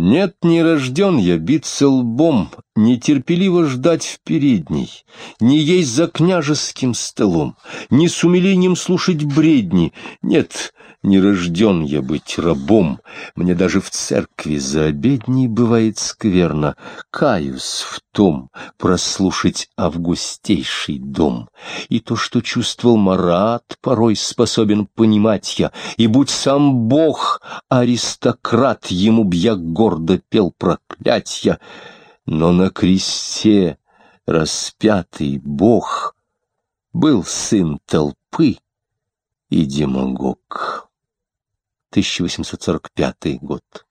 Нет, не рожден я биться лбом, нетерпеливо ждать в передней, не есть за княжеским столом, не с умилением слушать бредни. Нет, не рожден я быть рабом, мне даже в церкви за обедней бывает скверно. Каюсь в том, прослушать августейший дом. И то, что чувствовал Марат, порой способен понимать я, и будь сам Бог, аристократ, ему б я гордо пел проклятья, но на кресте распятый Бог был сын толпы и демагог. 1845 год.